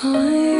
I